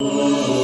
Oh.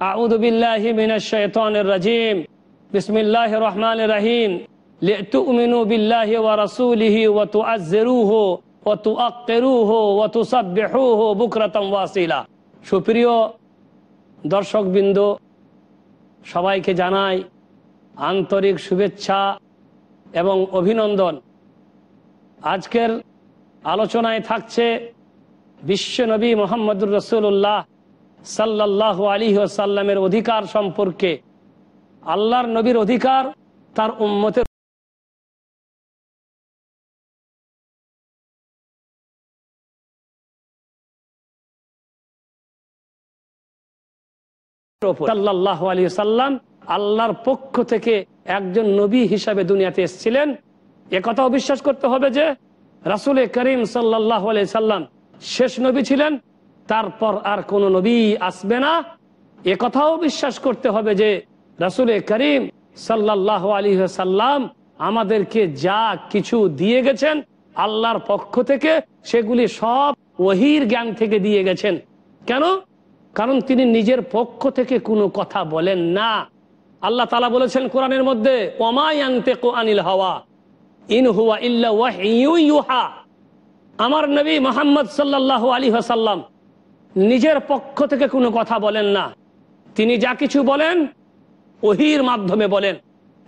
أعوذ بالله من الشيطان الرجيم بسم الله الرحمن الرحيم لتؤمنوا بالله ورسوله وتعزروه وتؤقروه وتصبحوه بكرة واصيلا সুপ্রিয় দর্শকবৃন্দ সবাইকে জানাই আন্তরিক শুভেচ্ছা এবং অভিনন্দন আজকের আলোচনায় থাকছে বিশ্বনবী মোহাম্মদুর রসুল্লাহ সাল্লাহ আলী সাল্লামের অধিকার সম্পর্কে আল্লাহর নবীর অধিকার তার উম্মতের সাল্লাহ আলী সাল্লাম আল্লাহর পক্ষ থেকে একজন নবী হিসাবে দুনিয়াতে এসেছিলেন। কথাও বিশ্বাস করতে হবে যে রাসুল করিম সাল্লাহ আলি সাল্লাম শেষ নবী ছিলেন। তারপর আর কোন নবী আসবে না। এ কথাও বিশ্বাস করতে হবে যে রাসুল করিম সাল্লাহ আলী সাল্লাম আমাদেরকে যা কিছু দিয়ে গেছেন আল্লাহর পক্ষ থেকে সেগুলি সব ওহির জ্ঞান থেকে দিয়ে গেছেন। কেন? কারণ তিনি নিজের পক্ষ থেকে কোনো কথা বলেন না। আল্লাহ তালা বলেছেন কোরআনের মধ্যে আনিল হাওয়া, ইন হুয়া ইল্লা আমার নবী মোহাম্মদ সাল্লাহ আলী হাসাল্লাম নিজের পক্ষ থেকে কোনো কথা বলেন না। তিনি যা কিছু বলেন, ওহির মাধ্যমে বলেন।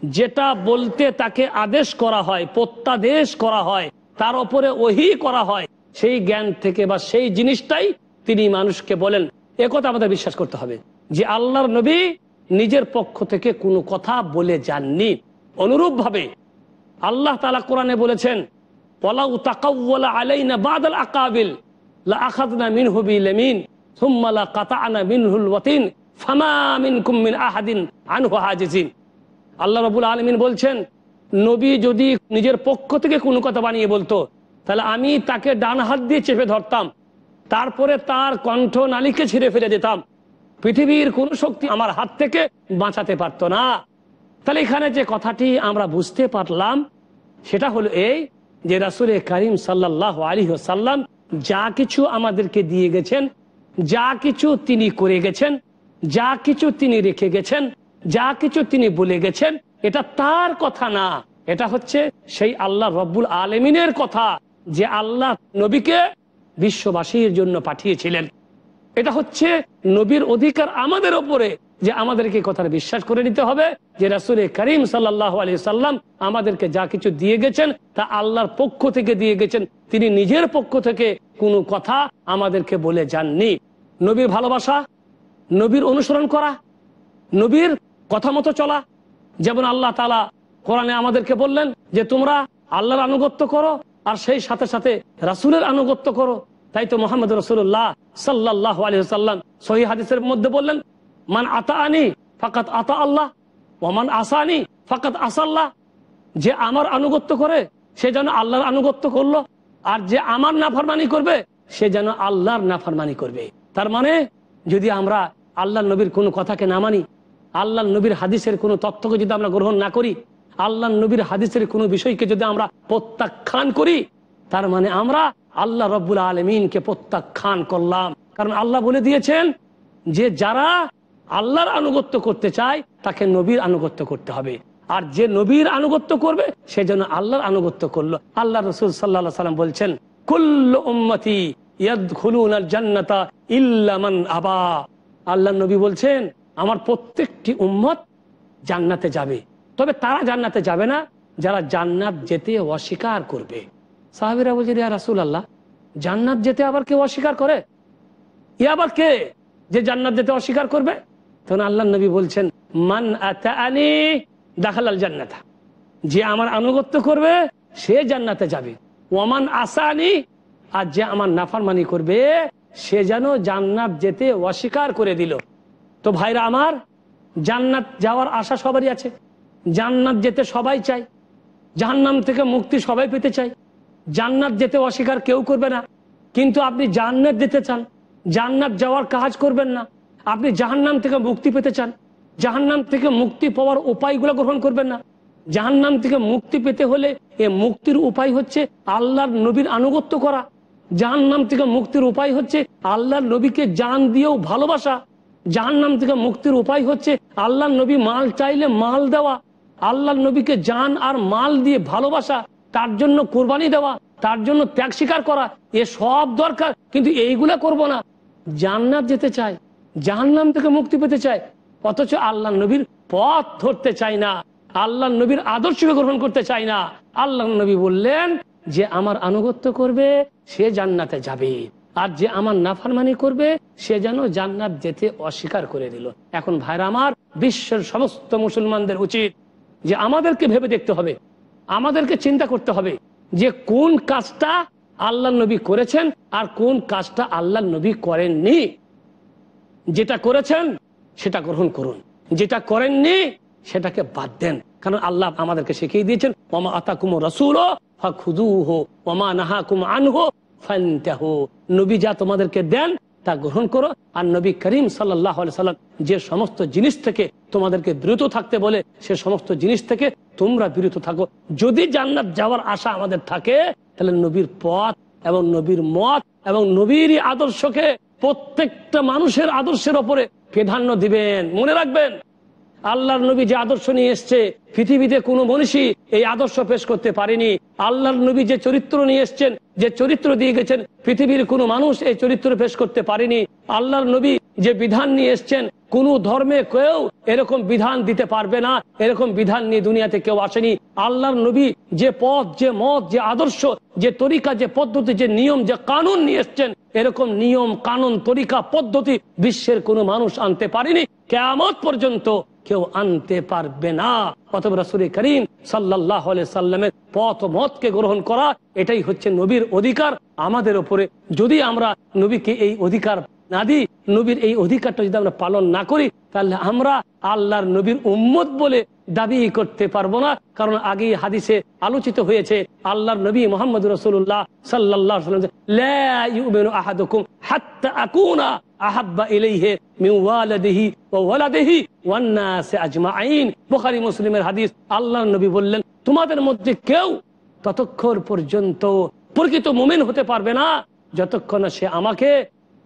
যেটা বলতে তাকে আদেশ করা হয়, প্রত্যাদেশ করা হয়, তার ওপরে ওহি করা হয়, সেই জ্ঞান থেকে বা সেই জিনিসটাই তিনি মানুষকে বলেন। একথা আমাদের বিশ্বাস করতে হবে যে আল্লাহর নবী নিজের পক্ষ থেকে কোনো কথা বলে যাননি। অনুরূপ ভাবে আল্লাহ তালা কোরআনে বলেছেন পলাউ তাকাউলা আলাইনা বাদল আকাবিল। আল্লাহ রাব্বুল আলামিন বলছেন, নবী যদি নিজের পক্ষ থেকে কোনো কথা বানিয়ে বলতো, তাহলে আমি তাকে ডান হাত দিয়ে চেপে ধরতাম, তারপরে তার কণ্ঠ নালিকে ছিঁড়ে ফেলে দিতাম। পৃথিবীর কোন শক্তি আমার হাত থেকে বাঁচাতে পারতো না। তাহলে এখানে যে কথাটি আমরা বুঝতে পারলাম, সেটা হলো এই যে রাসুল করিম সাল্লাহ আলী সাল্লাম যা কিছু আমাদেরকে দিয়ে গেছেন, যা কিছু তিনি করে গেছেন, যা কিছু তিনি রেখে গেছেন, যা কিছু তিনি বলে গেছেন, এটা তার কথা না। এটা হচ্ছে সেই আল্লাহ রব্বুল আলমিনের কথা, যে আল্লাহ নবীকে বিশ্ববাসীর জন্য পাঠিয়েছিলেন। এটা হচ্ছে নবীর অধিকার আমাদের ওপরে যে আমাদেরকে কথাটা বিশ্বাস করে নিতে হবে যে রাসুল করিম সাল্লাহ আলি সাল্লাম আমাদেরকে যা কিছু দিয়ে গেছেন, তা আল্লাহর পক্ষ থেকে দিয়ে গেছেন। তিনি নিজের পক্ষ থেকে কোনো কথা আমাদেরকে বলে যাননি। নবীর ভালোবাসা, নবীর অনুসরণ করা, নবীর কথা মতো চলা, যেমন আল্লাহ তালা কোরআনে আমাদেরকে বললেন যে তোমরা আল্লাহর আনুগত্য করো আর সেই সাথে সাথে রাসুলের আনুগত্য করো। তাই তো মোহাম্মদ রসুল্লাহ সাল্লাহ আলহিসাল্লাম সহি হাদিসের মধ্যে বললেন, মান আতা আনি ফাকাত আতা আল্লাহ ওমান আসানি ফাকাত আসাল্লাহ। যে আমার আনুগত্য করে, সে যেন আল্লাহর আনুগত্য করল, আর যে আমার নাফরমানি করবে, সে যেন আল্লাহর নাফরমানি করবে। তার মানে যদি আমরা আল্লাহ নবীর কোনো কথাকে না মানি আল্লাহ নবীর হাদিসের কোনো তথ্যকে যদি আমরা গ্রহণ না করি আল্লাহ নবীর হাদিসের কোনো বিষয়কে যদি আমরা প্রত্যাখ্যান করি তার মানে আমরা আল্লাহ রব্বুল আলমিনকে প্রত্যাখ্যান করলাম। কারণ আল্লাহ বলে দিয়েছেন যে যারা আল্লাহর আনুগত্য করতে চায়, তাকে নবীর আনুগত্য করতে হবে। আর যে নবীর আনুগত্য করবে, সে যেন আল্লাহর আনুগত্য করল। আল্লাহ রসুল সাল্লাহ সাল্লাম বলছেন, কুল্ল উম্মতি জান্নাতা ইল্লামান আবা। আল্লাহ নবী বলছেন, আমার প্রত্যেকটি উম্মত জান্নাতে যাবে। তবে তারা জান্নাতে যাবে না, যারা জান্নাত যেতে অস্বীকার করবে। সাহাবিরা বলছে, ইয়া রাসুল আল্লাহ জান্নাত যেতে আবার কেউ অস্বীকার করে? ই আবার কে যে জান্নাত যেতে অস্বীকার করবে? তখন আল্লাহ নবী বলছেন, মান আতানি দাখালাল জান্নাতা, যে আমার আনুগত্য করবে, সে জান্নাতে যাবে। ওমান আসানি, আর যে আমার নাফারমানি করবে, সে যেন জান্নাত যেতে অস্বীকার করে দিল। তো ভাইরা আমার, জান্নাত যাওয়ার আশা সবারই আছে। জান্নাত যেতে সবাই চায়। জাহান্নাম থেকে মুক্তি সবাই পেতে চায়। জান্নাত যেতে অস্বীকার কেউ করবে না। কিন্তু আপনি জান্নাত যেতে চান, জান্নাত যাওয়ার কাজ করবেন না। আপনি জাহান্নাম থেকে মুক্তি পেতে চান, জাহান্নাম থেকে মুক্তি পাওয়ার উপায়গুলো গ্রহণ করবেন না। জাহান্নাম থেকে মুক্তি পেতে হলে এ মুক্তির উপায় হচ্ছে আল্লাহর নবীর আনুগত্য করা। জাহান্নাম থেকে মুক্তির উপায় হচ্ছে আল্লাহর নবীকে জান দিয়েও ভালোবাসা। জাহান্নাম থেকে মুক্তির উপায় হচ্ছে আল্লাহর নবী মাল চাইলে মাল দেওয়া। আল্লাহর নবীকে জান আর মাল দিয়ে ভালোবাসা। তার জন্য কোরবানি দেওয়া, তার জন্য ত্যাগ স্বীকার করা, এ সব দরকার, কিন্তু এইগুলা করব না। জান্নাত যেতে চায়, জাহান্নাম থেকে মুক্তি পেতে চায়, অথচ আল্লাহ নবীর পথ ধরতে চাই না আল্লাহ নবীর আদর্শকে গ্রহণ করতে চাই না। আল্লাহ নবী বললেন যে, আমার আনুগত্য করবে, সে জান্নাতে যাবে। আর যে আমার নাফারমানি করবে, সে যেন জান্নাত যেতে অস্বীকার করে দিল। এখন ভাইরা আমার বিশ্বের সমস্ত মুসলমানদের উচিত যে, আমাদেরকে ভেবে দেখতে হবে আমাদেরকে চিন্তা করতে হবে যে কোন কাজটা আল্লাহ নবী করেছেন আর কোন কাজটা আল্লাহ নবী করেননি। যেটা করেছেন, সেটা গ্রহণ করুন। যেটা করেননি, সেটাকে বাদ দেন। কারণ আল্লাহ আমাদেরকে শিখিয়ে দিয়েছেন, ওমা আতা কুমো রসুল খুদু হো ওমা নাহা কুম আনহো ফান্তাহো। নবী যা তোমাদেরকে দেন তা গ্রহণ করো। আর নবী করিম সাল্লাহ সাল্লাম যে সমস্ত জিনিস থেকে তোমাদেরকে বিরত থাকতে বলে, সে সমস্ত জিনিস থেকে তোমরা বিরত থাকো। যদি জান্নাত যাওয়ার আশা আমাদের থাকে, তাহলে নবীর পথ এবং নবীর মত এবং নবীর আদর্শকে প্রত্যেকটা মানুষের আদর্শের ওপরে প্রাধান্য দিবেন। মনে রাখবেন? আল্লাহর নবী যে আদর্শ নিয়ে এসছে, পৃথিবীতে কোনো মনীষী এই আদর্শ পেশ করতে পারেনি। আল্লাহর নবী যে চরিত্র নিয়ে এসছেন, যে চরিত্র দিয়ে গেছেন, পৃথিবীর কোনো মানুষ এই চরিত্র পেশ করতে পারেনি। আল্লাহর নবী যে বিধান নিয়ে এসছেন, কোন ধর্মে কেউ এরকম বিধান দিতে পারবে না, এরকম বিধান নিয়ে দুনিয়াতে কেউ আসেনি। আল্লাহর নবী যে পথ, যে মত, যে আদর্শ, যে তরিকা, যে পদ্ধতি, যে নিয়ম, যে কানুন নিয়ে এসছেন, এরকম নিয়ম, কানুন, তরিকা, পদ্ধতি বিশ্বের কোনো মানুষ আনতে পারেনি। কেমত পর্যন্ত কেউ আনতে পারবে না। অথবা রাসুল করিম সাল্লাহ সাল্লামের পথ মতকে গ্রহণ করা, এটাই হচ্ছে নবীর অধিকার। আমাদের ওপরে যদি আমরা নবীকে এই অধিকার না দিই নবীর এই অধিকারটা যদি আমরা পালন না করি, তাহলে আমরা আল্লাহর নবীর উম্মত বলে দাবি করতে পারব না। কারণ আগে হাদিসে আলোচিত হয়েছে, আল্লাহর নবী মোহাম্মদ রসুল্লাহ সাল্লাহ ততক্ষণ পর্যন্ত হতে পারবে না, যতক্ষণ সে আমাকে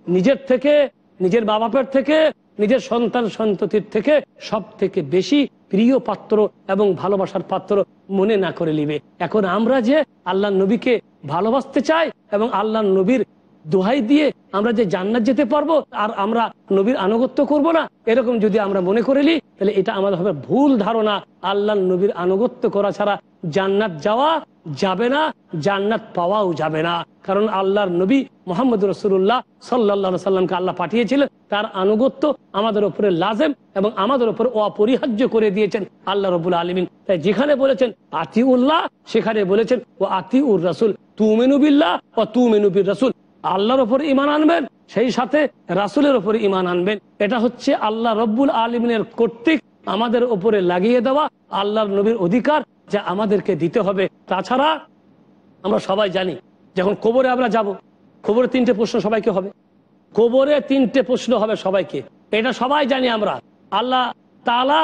নিজের থেকে, নিজের বাবাপের থেকে, নিজের সন্তান সন্ততির থেকে সব থেকে বেশি প্রিয় পাত্র এবং ভালোবাসার পাত্র মনে না করে নিবে। এখন আমরা যে আল্লাহ নবীকে ভালোবাসতে চাই এবং আল্লাহ নবীর দোহাই দিয়ে আমরা যে জান্নাত যেতে পারব, আর আমরা নবীর আনুগত্য করব না, এরকম যদি আমরা মনে করে নিই, তাহলে এটা আমাদের হবে ভুল ধারণা। আল্লাহ নবীর আনুগত্য করা ছাড়া জান্নাত যাওয়া যাবে না, জান্নাত পাওয়াও যাবে না। কারণ আল্লাহর নবী মোহাম্মদ রসুল্লাহ সাল্লা সাল্লামকে আল্লাহ পাঠিয়েছিলেন, তার আনুগত্য আমাদের ওপরে লাজেম এবং আমাদের উপরে অপরিহার্য করে দিয়েছেন আল্লাহ রবুল আলমিন। তাই যেখানে বলেছেন আতি উল্লাহ সেখানে বলেছেন ও আতি উর রসুল তু মেনুবিল্লাহ ও তু মেনুবির রসুল আল্লাহর ওপর ইমান আনবেন, সেই সাথে রাসুলের ওপর ইমান আনবেন। এটা হচ্ছে আল্লাহ রব্বুল আলমিনের কর্তৃক আমাদের ওপরে লাগিয়ে দেওয়া আল্লাহর নবীর অধিকার যা আমাদেরকে দিতে হবে। তাছাড়া আমরা সবাই জানি, যখন কবরে আমরা যাব, কবরে তিনটে প্রশ্ন সবাইকে হবে। কবরে তিনটে প্রশ্ন হবে সবাইকে। এটা সবাই জানি আমরা। আল্লাহ তালা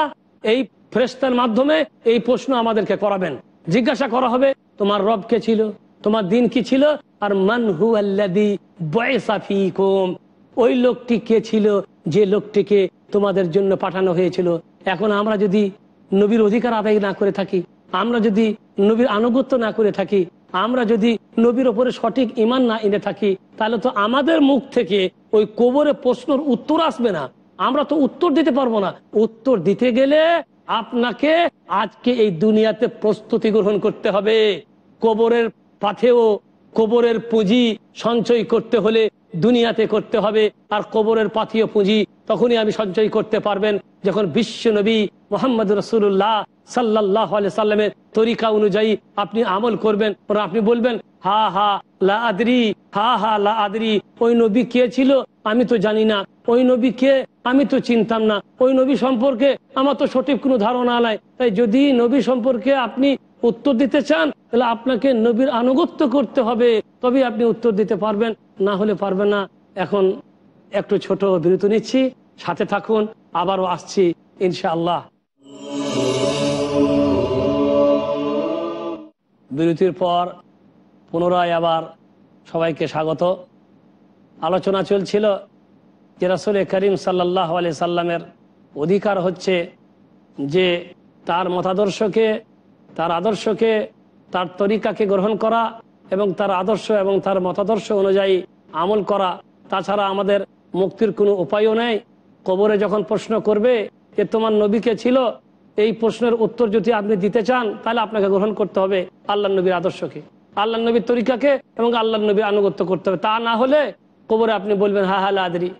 এই ফ্রেস্তার মাধ্যমে এই প্রশ্ন আমাদেরকে করাবেন। জিজ্ঞাসা করা হবে, তোমার রব কে ছিল? তোমার দিন কি ছিল? আর মান হু আল্লাদি বয়সাফিকুম ওই লোকটি কে ছিল? যে লোকটিকে তোমাদের জন্য পাঠানো হয়েছিল। এখন আমরা যদি নবীর অধিকার আদায় না করে থাকি, আমরা যদি নবীর আনুগত্য না করে থাকি, আমরা যদি নবীর ওপরে সঠিক ইমান না এনে থাকি, তাহলে তো আমাদের মুখ থেকে ওই কোবরে প্রশ্নের উত্তর আসবে না। আমরা তো উত্তর দিতে পারব না। উত্তর দিতে গেলে আপনাকে আজকে এই দুনিয়াতে প্রস্তুতি গ্রহণ করতে হবে। কবরের পাথেও কবরের পুঁজি সঞ্চয় করতে হলে দুনিয়াতে করতে হবে। আর কবরের পাথীয় পুঁজি তখনই আমি সঞ্চয় করতে পারবেন যখন বিশ্ব নবী মোহাম্মদ রসুল্লাহ সাল্লাহ সাল্লামের তরিকা অনুযায়ী আপনি আমল করবেন। আপনি বলবেন, হা হা, লা আদরি, হা হা, লা আদরি, ওই নবী কে ছিল? আমি তো জানি না। ওই নবী কে? আমি তো চিনতাম না। ওই নবী সম্পর্কে আমার তো সঠিক কোনো ধারণা নাই। তাই যদি নবী সম্পর্কে আপনি উত্তর দিতে চান তাহলে আপনাকে নবীর আনুগত্য করতে হবে। তবে আপনি উত্তর দিতে পারবেন, না হলে পারবেন না। এখন একটু ছোট বিরতি নিচ্ছি, সাথে থাকুন, আবারও আসছি, ইনশাআল্লাহ। বিরতির পর পুনরায় আবার সবাইকে স্বাগত। আলোচনা চলছিল যে রাসুল করিম সাল্লাহ আলি সাল্লামের অধিকার হচ্ছে যে তার মতাদর্শকে, তার আদর্শকে তার তরিকাকে গ্রহণ করা এবং তার আদর্শ এবং তার মতাদর্শ অনুযায়ী আমল করা। তাছাড়া আমাদের মুক্তির কোনো উপায়ও নেই। কবরে যখন প্রশ্ন করবে যে, তোমার নবীকে ছিল? এই প্রশ্নের উত্তর যদি আপনি দিতে চান, তাহলে আপনাকে গ্রহণ করতে হবে আল্লাহ নবীর আদর্শকে। আল্লাহ নবীর তরিকাকে এবং আল্লাহ নবীর আনুগত্য করতে হবে। তা না হলে কবরে আপনি বলবেন, হা হা আদরি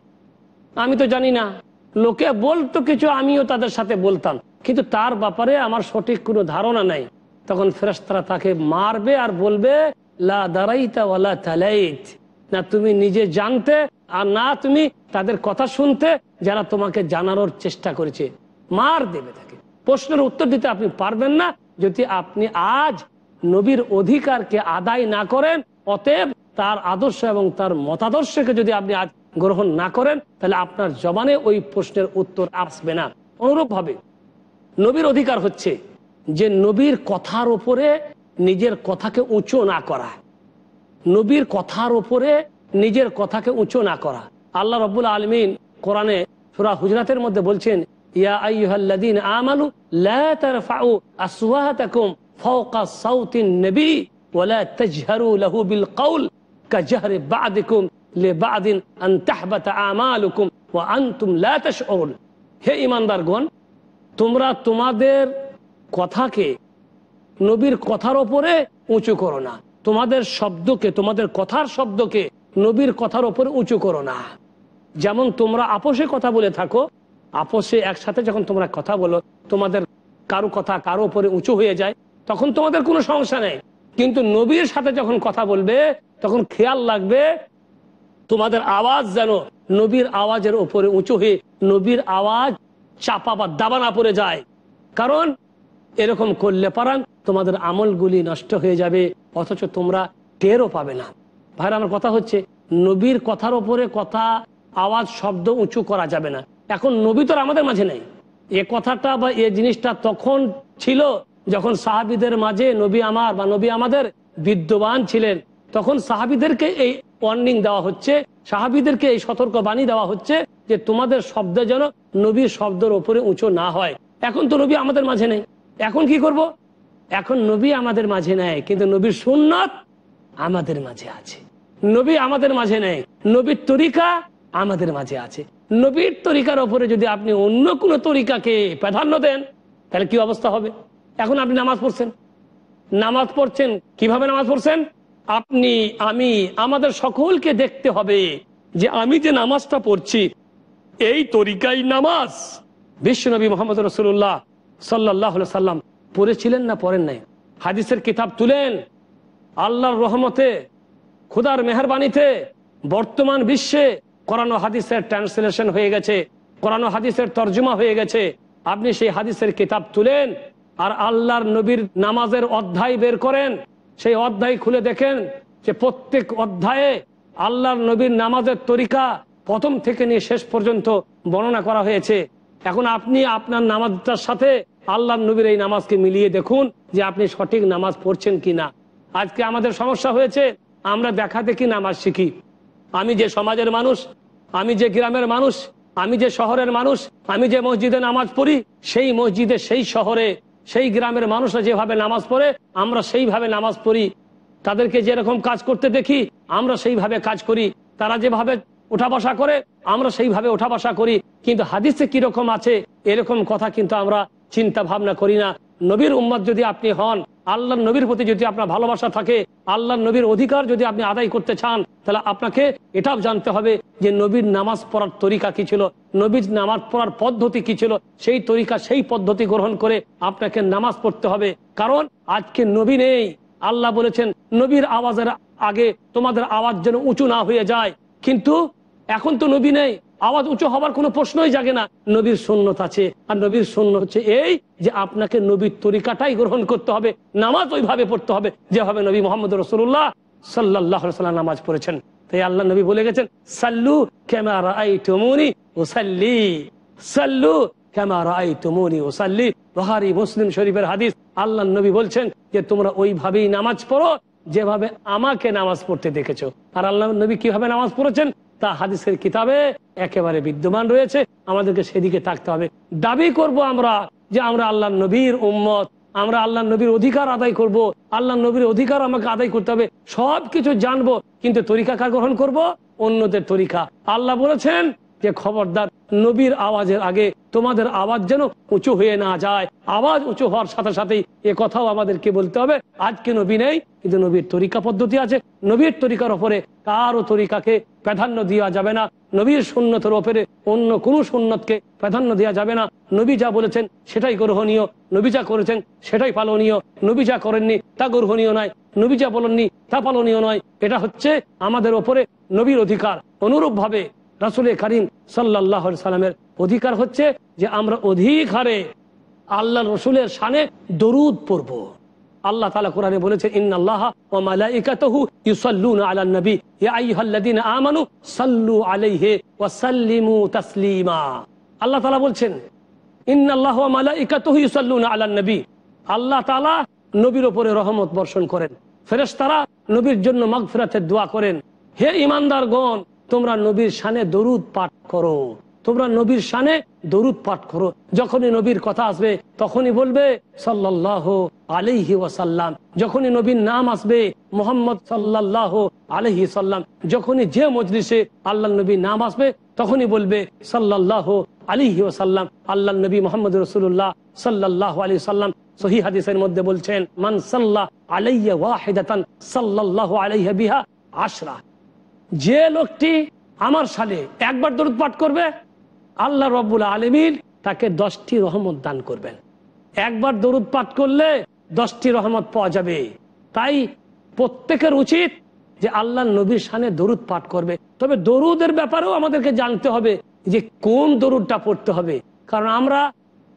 আমি তো জানি না। লোকে বলতো কিছু, আমিও তাদের সাথে বলতাম। কিন্তু তার ব্যাপারে আমার সঠিক কোনো ধারণা নাই। তখন ফেরস্তারা তাকে মারবে আর বলবে না, তুমি নিজে জানতে আর না তুমি তাদের কথা শুনতে যারা তোমাকে জানানোর চেষ্টা করেছে। মার দেবে তাকে। প্রশ্নের উত্তর দিতে আপনি পারবেন না। যদি আপনি আজ নবীর অধিকারকে আদায় না করেন, অতএব তার আদর্শ এবং তার মতাদর্শকে যদি আপনি আজ গ্রহণ না করেন, তাহলে আপনার জবানে ওই প্রশ্নের উত্তর আসবে না। অনুরূপ ভাবে নবীর অধিকার হচ্ছে যে নবীর কথার ওপরে নিজের কথাকে উঁচু না করা। নবীর কথার ওপরে নিজের কথাকে উঁচু না করা। আল্লাহ রবুল আলমিন কোরআনে সুরা হুজরাতের মধ্যে বলছেন হে ঈমানদারগণ, তোমরা তোমাদের কথাকে নবীর কথার ওপরে উঁচু করো না। তোমাদের শব্দকে, তোমাদের কথার শব্দকে নবীর কথার ওপরে উঁচু করো না। যেমন তোমরা আপোষে কথা বলে থাকো, আপোষে একসাথে যখন তোমরা কথা বলো, তোমাদের কারও কথা কারও ওপরে উঁচু হয়ে যায়, তখন তোমাদের কোনো সমস্যা নেই। কিন্তু নবীর সাথে যখন কথা বলবে, তখন খেয়াল লাগবে, তোমাদের আওয়াজ যেন নবীর আওয়াজের ওপরে উঁচু হয়ে নবীর আওয়াজ চাপা বা দাবা না পড়ে যায়। কারণ এরকম করলে পারান তোমাদের আমলগুলি নষ্ট হয়ে যাবে, অথচ তোমরা টেরও পাবে না। ভাইরা, আমার কথা হচ্ছে, নবীর কথার ওপরে কথা, আওয়াজ, শব্দ উঁচু করা যাবে না। এখন নবী তো আমাদের মাঝে নেই। এ কথাটা বা এ জিনিসটা তখন ছিল যখন সাহাবিদের মাঝে নবী আমার বা নবী আমাদের বিদ্যমান ছিলেন। তখন সাহাবিদেরকে এই ওয়ার্নিং দেওয়া হচ্ছে, সাহাবিদেরকে এই সতর্ক বাণী দেওয়া হচ্ছে যে তোমাদের শব্দ যেন নবীর শব্দের ওপরে উঁচু না হয়। এখন তো নবী আমাদের মাঝে নেই। এখন কি করব। এখন নবী আমাদের মাঝে নেয়, কিন্তু নবীর সুন্নত আমাদের মাঝে আছে। নবী আমাদের মাঝে নেই নবীর তরিকা আমাদের মাঝে আছে। নবীর তরিকার ওপরে যদি আপনি অন্য কোনো তরিকাকে প্রাধান্য দেন, তাহলে কি অবস্থা হবে? এখন আপনি নামাজ পড়ছেন। নামাজ পড়ছেন, কীভাবে নামাজ পড়ছেন? আপনি, আমি, আমাদের সকলকে দেখতে হবে যে আমি যে নামাজটা পড়ছি, এই তরিকাই নামাজ। বিশ্বনবী মোহাম্মদ রসুল্লাহ সাল্লাহ সাল্লাম পড়েছিলেন না পড়েন নাই? হাদিসের কিতাব তুলেন। আল্লাহর রহমতে, খুদার মেহরবানিতে বর্তমান বিশ্বে কোরআন হাদিসের ট্রান্সলেশন হয়ে গেছে, কোরআন হাদিসের তর্জমা হয়ে গেছে। আপনি সেই হাদিসের কিতাব তুলেন আর আল্লাহর নবীর নামাজের অধ্যায় বের করেন। সেই অধ্যায় খুলে দেখেন যে প্রত্যেক অধ্যায়ে আল্লাহর নবীর নামাজের তরিকা প্রথম থেকে নিয়ে শেষ পর্যন্ত বর্ণনা করা হয়েছে। এখন আপনি আপনার নামাজটার সাথে আল্লাহ নবীর এই নামাজকে মিলিয়ে দেখুন যে আপনি সঠিক নামাজ পড়ছেন কিনা। আজকে আমাদের সমস্যা হয়েছে, আমরা দেখা দেখি নামাজ শিখি? আমি যে সমাজের মানুষ, আমি যে গ্রামের মানুষ, আমি যে শহরের মানুষ, আমি যে মসজিদে নামাজ পড়ি, সেই মসজিদে, সেই শহরে, সেই গ্রামের মানুষরা যেভাবে নামাজ পড়ে, আমরা সেইভাবে নামাজ পড়ি। তাদেরকে যেরকম কাজ করতে দেখি, আমরা সেইভাবে কাজ করি। তারা যেভাবে উঠা বসা করে, আমরা সেইভাবে উঠা বসা করি। কিন্তু হাদিসে কীরকম আছে, এরকম কথা কিন্তু আমরা চিন্তা ভাবনা করি না। নবীর উম্মত যদি আপনি হন আল্লাহ নবীর প্রতি যদি আপনার ভালোবাসা থাকে আল্লাহ নবীর অধিকার যদি আপনি আদায় করতে চান, তাহলে আপনাকে এটাও জানতে হবে যে নবীর নামাজ পড়ার তরিকা কি ছিল, নবীর নামাজ পড়ার পদ্ধতি কি ছিল, সেই তরিকা, সেই পদ্ধতি গ্রহণ করে আপনাকে নামাজ পড়তে হবে। কারণ আজকে নবী নেই। আল্লাহ বলেছেন, নবীর আওয়াজের আগে তোমাদের আওয়াজ যেন উঁচু না হয়ে যায়। কিন্তু এখন তো নবী নেই। আওয়াজ উঁচু হবার কোনো প্রশ্নই জাগে না। নবীর সুন্নত আছে, আর নবীর সুন্নত হচ্ছে এই যে আপনাকে নবীর তরিকাটাই গ্রহণ করতে হবে, নামাজ ওইভাবে পড়তে হবে যেভাবে নবী মোহাম্মদ রসুল্লাহ সাল্লাহ সাল্লাম নামাজ পড়েছেন। তাই আল্লাহ নবী বলে গেছেন, সাল্লু ক্যামেরা আই টমনি ও সাল্লি সাল্লু ক্যামেরা আই টমনি ও সাল্লি বহারি মুসলিম শরীফের হাদিস, আল্লাহ নবী বলছেন যে তোমরা ওইভাবেই নামাজ পড়ো, যেভাবে আমাকে নামাজ পড়তে দেখেছ। আর আল্লাহ নবী কীভাবে নামাজ পড়েছেন? তা হাদিসের কিতাবে একেবারে বিদ্যমান রয়েছে। আমাদেরকে সেদিকে থাকতে হবে। দাবি করব আমরা যে আমরা আল্লাহ নবীর উম্মত, আমরা আল্লাহ নবীর অধিকার আদায় করব আল্লাহ নবীর অধিকার আমাকে আদায় করতে হবে সব কিছু জানব, কিন্তু তরিকা কার গ্রহণ করব অন্যদের তরিকা। আল্লাহ বলেছেন যে খবরদার নবীর আওয়াজের আগে তোমাদের আওয়াজ যেন উঁচু হয়ে না যায়। আওয়াজ উঁচু হওয়ার সাথে সাথেই এ কথাও আমাদেরকে বলতে হবে, আজকে নবী নেই, কিন্তু নবীর তরিকা পদ্ধতি আছে। নবীর তরিকার ওপরে কারও তরিকাকে প্রাধান্য দেওয়া যাবে না। নবীর সুন্নতের ওপরে অন্য কোনো সুন্নতকে প্রাধান্য দেওয়া যাবে না। নবী যা বলেছেন সেটাই গ্রহণীয়, নবী যা করেছেন সেটাই পালনীয়, নবী যা করেননি তা গ্রহণীয় নয়, নবী যা বলেননি তা পালনীয় নয়। এটা হচ্ছে আমাদের ওপরে নবীর অধিকার। অনুরূপ ভাবে রাসুল করিম সাল্লাহ সাল্লামের অধিকার হচ্ছে যে আমরা অধিক হারে আল্লাহ রসুলের সানে দরুদ পড়ব। আল্লাহ তালা কোরআনে তাসলিমা। আল্লাহ তাআলা বলছেন নবীর উপরে রহমত বর্ষণ করেন। ফেরেশতারা নবীর জন্য মাগফিরাতের দোয়া করেন। হে ঈমানদারগণ তোমরা নবীর শানে দরুদ পাঠ করো। তোমরা নবীর শানে দরুদ পাঠ করো। যখনই নবীর কথা আসবে, তখনই বলবে সাল্লাহ আলহি ওয়াসাল্লাম। যখনই নবীর নাম আসবে, মোহাম্মদ সাল্লাহ আলহি সাল্লাম। যখনই যে মজলিসে আল্লাহ নবীর নাম আসবে, তখনই বলবে সাল্লাহ আলিহি ওয়াসাল্লাম। আল্লাহ নবী মোহাম্মদ রসুল্লাহ সাল্লাহ আলী সাল্লাম সহি হাদিসের মধ্যে বলছেন, মান সাল্লাহ আলাইয়া ওয়াহিদাতান সাল্লাহ আলাইহা বিহা আশরা। যে লোকটি আমার সালে একবার দরুদ পাঠ করবে, আল্লাহ রব্বুল আলমিন তাকে দশটি রহমত দান করবেন। একবার দরুদ পাঠ করলে দশটি রহমত পাওয়া যাবে। তাই প্রত্যেকের উচিত যে আল্লাহ নবীর সানে দরুদ পাঠ করবে। তবে দরুদের ব্যাপারেও আমাদেরকে জানতে হবে যে কোন দরুদটা পড়তে হবে। কারণ আমরা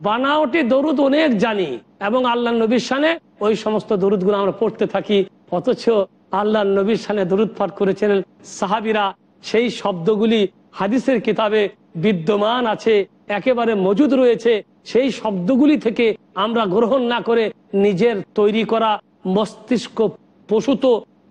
বানাওটি দরুদ অনেক জানি এবং আল্লাহ নবীর সানে ওই সমস্ত দরুদগুলো আমরা পড়তে থাকি। অথচ আল্লাহ নবীর সানে দরুদ পাঠ করেছিলেন। সাহাবিরা সেই শব্দগুলি হাদিসের কিতাবে বিদ্যমান আছে, একেবারে মজুদ রয়েছে। সেই শব্দগুলি থেকে আমরা গ্রহণ না করে নিজের তৈরি করা মস্তিষ্ক প্রসূত,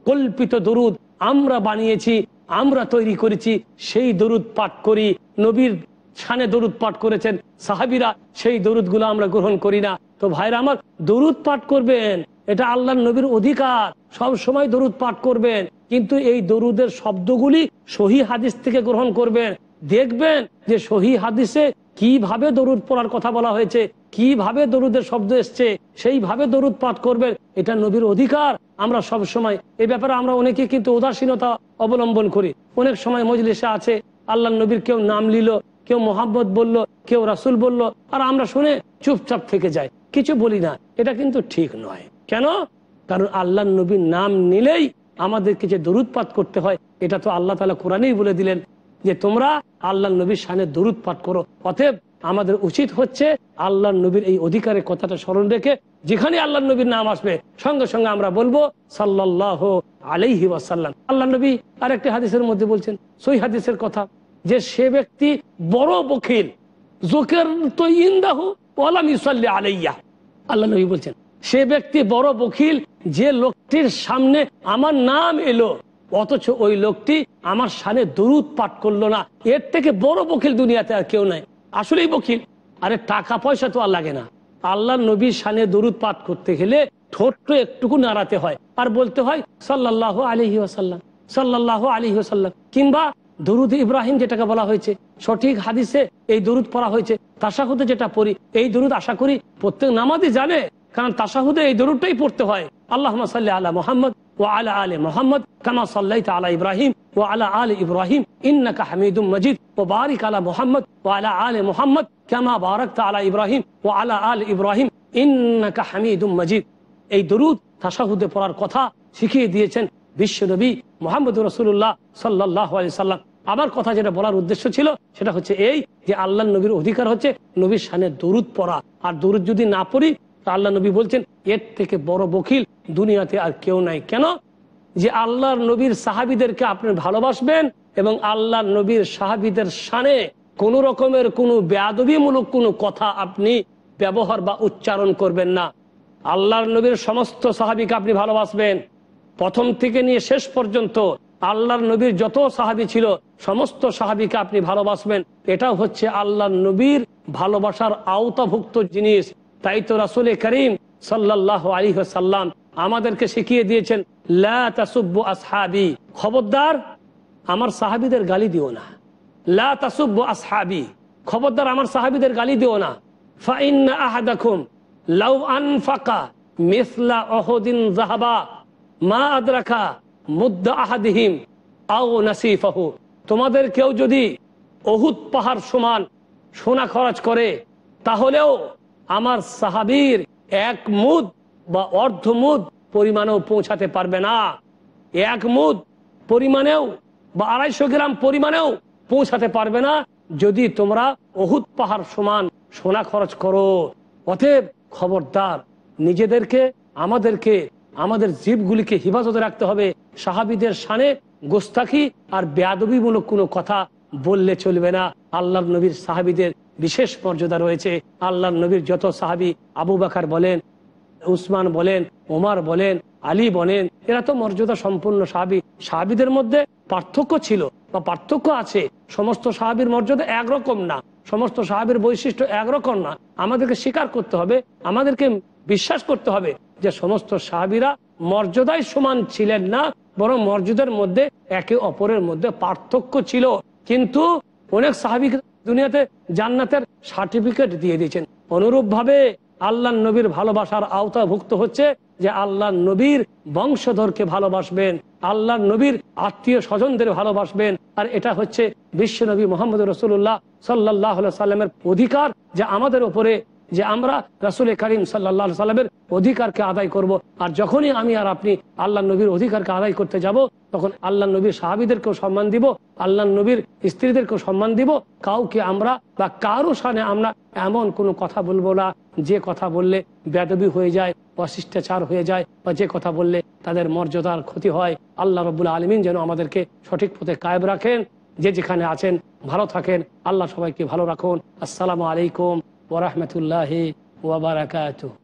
কল্পিত দরুদ আমরা বানিয়েছি, আমরা তৈরি করেছি, সেই দরুদ পাঠ করি, নবীর সানে দরুদ পাঠ করেছেন। সাহাবিরা সেই দরুদগুলো আমরা গ্রহণ করি না। তো ভাইরা আমার দরুদ পাঠ করবেন এটা আল্লাহ নবীর অধিকার। সব সময় দরুদ পাঠ করবেন, কিন্তু এই দরুদের শব্দগুলি সহি হাদিস থেকে গ্রহণ করবেন। দেখবেন যে সহি হাদিসে কীভাবে দরুদ পড়ার কথা বলা হয়েছে, কীভাবে দরুদের শব্দ এসছে, সেইভাবে দরুদ পাঠ করবেন, এটা নবীর অধিকার। আমরা সব সময় এই ব্যাপারে আমরা অনেকে কিন্তু উদাসীনতা অবলম্বন করি। অনেক সময় মজলিসে আছে আল্লাহ নবীর কেউ নাম নিল, কেউ মোহাম্মদ বলল, কেউ রাসুল বলল, আর আমরা শুনে চুপচাপ থেকে যাই। কিছু বলি না, এটা কিন্তু ঠিক নয়। কেন? কারণ আল্লাহ নবীর নাম নিলেই আমাদেরকে যে দরুদ পাঠ করতে হয়, এটা তো আল্লাহ তালা কোরআনেই বলে দিলেন যে তোমরা আল্লাহ নবীর সামনে দরুদ পাঠ করো। অতএব আমাদের উচিত হচ্ছে আল্লাহ নবীর এই অধিকারের কথাটা স্মরণ রেখে যেখানে আল্লাহ নবীর নাম আসবে, সঙ্গে সঙ্গে আমরা বলব সাল্লাহ আলাইহি ওয়াসাল্লাম। আল্লাহ নবী আর একটি হাদিসের মধ্যে বলছেন সই হাদিসের কথা যে সে ব্যক্তি বড় বখিল জোকের তো ইন্দাহু ওলাম ইউসাল্লি আলাইয়া। আল্লাহ নবী বলছেন সে ব্যক্তি বড় বকিল, যে লোকটির সামনে আমার নাম এলো, অথচ ওই লোকটি আমার সামনে দরুদ পাঠ করল না। এর থেকে বড় বকিল দুনিয়াতে আর কেউ নাই। আসলেই বকিল। আরে টাকা পয়সা তো আর লাগে না। আল্লাহ নবীর সামনে দরুদ পাঠ করতে গেলে ঠোঁট একটুকু নাড়াতে হয়। আর বলতে হয় সাল্লাহ আলহি আসাল্লাম সাল্লাহ আলহি আসাল্লাম কিংবা দরুদ ইব্রাহিম যেটাকে বলা হয়েছে, সঠিক হাদিসে এই দরুদ পড়া হয়েছে। তাসাহুদে যেটা পড়ি, এই দরুদ আশা করি প্রত্যেক নামাজই জানে। কারণ তাসাহুদে এই দরুদটাই পড়তে হয়। আল্লাহ সাল্লি আলা মোহাম্মদ ও আলা আলে মোহাম্মদ কামা সাল্লাই আলা ইব্রাহিম ও আলা আলে ইব্রাহিম ইন্নাকা হামিদুম মজিদ ও বারিক আলা মোহাম্মদ ও আলা আলে মোহাম্মদ কামা বারক আলা ইব্রাহিম ও আলা আল ইব্রাহিম ইন্নাকা হামিদুম মজিদ। এই দরুদ তাসাহুদে পড়ার কথা শিখিয়ে দিয়েছেন বিশ্বনবী মোহাম্মদ রসুল্লাহ সাল্লাহ সাল্লাম। আমার কথা যেটা বলার উদ্দেশ্য ছিল সেটা হচ্ছে এই যে আল্লাহ নবীর অধিকার হচ্ছে নবীর সামনে দরুদ পড়া। আর দরুদ যদি না পড়ি তা আল্লাহ নবী বলছেন, এর থেকে বড় বকিল দুনিয়াতে আর কেউ নাই। কেন? যে আল্লাহর নবীর সাহাবিদেরকে আপনি ভালোবাসবেন এবং আল্লাহর নবীর সাহাবিদের সানে কোন রকমের কোনো বেয়াদবিমূলক কোনো কথা আপনি ব্যবহার বা উচ্চারণ করবেন না। আল্লাহর নবীর সমস্ত সাহাবিকে আপনি ভালোবাসবেন। প্রথম থেকে নিয়ে শেষ পর্যন্ত আল্লাহর নবীর যত সাহাবি ছিল, সমস্ত সাহাবিকে আপনি ভালোবাসবেন। এটা হচ্ছে আল্লাহর নবীর ভালোবাসার আওতাভুক্ত জিনিস। তাই তো রাসুল করিম সাল্লাহ আলী সাল্লাম আমাদেরকে শিখিয়ে দিয়েছেন লাসুব্বু আসহাবি। খবরদার, আমার সাহাবিদের গালি দিও না। লা আসহাবি। খবরদার, আমার সাহাবিদের গালি দিও না। লাউ জাহাবা মা মুদ্দা আহাদিহিম নাসিফাহু। তোমাদের কেউ যদি অহুত পাহাড় সমান সোনা খরচ করে, তাহলেও আমার সাহাবীর এক মুদ বা অর্ধ মুদ পরিমাণেও পৌঁছাতে পারবে না। এক মুদ পরিমাণেও বা আড়াইশো গ্রাম পরিমাণেও পৌঁছাতে পারবে না যদি তোমরা অহুত পাহাড় সমান সোনা খরচ করো। অতএব খবরদার, নিজেদেরকে, আমাদেরকে, আমাদের জীবগুলিকে হিফাজতে রাখতে হবে। সাহাবিদের সানে গোস্তাখি আর বেয়াদবিমূলক কোনো কথা বললে চলবে না। আল্লাহ নবীর সাহাবিদের বিশেষ মর্যাদা রয়েছে। আল্লাহ নবীর যত সাহাবি আবু বাকার বলেন, উসমান বলেন, ওমার বলেন, আলী বলেন, এরা তো মর্যাদা সম্পূর্ণ সাহাবি। সাহাবিদের মধ্যে পার্থক্য ছিল বা পার্থক্য আছে। সমস্ত সাহাবির মর্যাদা একরকম না। সমস্ত সাহাবির বৈশিষ্ট্য একরকম না। আমাদেরকে স্বীকার করতে হবে, আমাদেরকে বিশ্বাস করতে হবে যে সমস্ত সাহাবিরা মর্যাদায় সমান ছিলেন না, বরং মর্যাদার মধ্যে একে অপরের মধ্যে পার্থক্য ছিল। কিন্তু অনেক সাহাবি দুনিয়াতে জান্নাতের সার্টিফিকেট দিয়ে দিয়েছেন। অনুরূপ ভাবে আল্লাহ নবীর ভালোবাসার আওতাভুক্ত হচ্ছে যে আল্লাহ নবীর বংশধরকে ভালোবাসবেন আল্লাহ নবীর আত্মীয় স্বজনদের ভালোবাসবেন। আর এটা হচ্ছে বিশ্ব নবী মোহাম্মদ রসুল্লাহ সাল্লাহ সাল্লামের অধিকার যে আমাদের উপরে যে আমরা রাসুল করিম সাল্লাহ সাল্লামের অধিকারকে আদায় করব। আর যখনই আমি আর আপনি আল্লাহ নবীর অধিকারকে আদায় করতে যাব, তখন আল্লাহ নবীর সাহাবিদেরকেও সম্মান দিব, আল্লাহ নবীর স্ত্রীদেরকেও সম্মান দিব। কাউকে আমরা বা কারও সামনে আমরা এমন কোনো কথা বলব না, যে কথা বললে বেদবি হয়ে যায় অশিষ্টাচার হয়ে যায় বা যে কথা বললে তাদের মর্যাদার ক্ষতি হয়। আল্লাহ রবুল্লা আলমিন যেন আমাদেরকে সঠিক পথে কায়েব রাখেন, যে যেখানে আছেন ভালো থাকেন। আল্লাহ সবাইকে ভালো রাখুন। আসসালামু আলাইকুম। ورحمة الله وبركاته.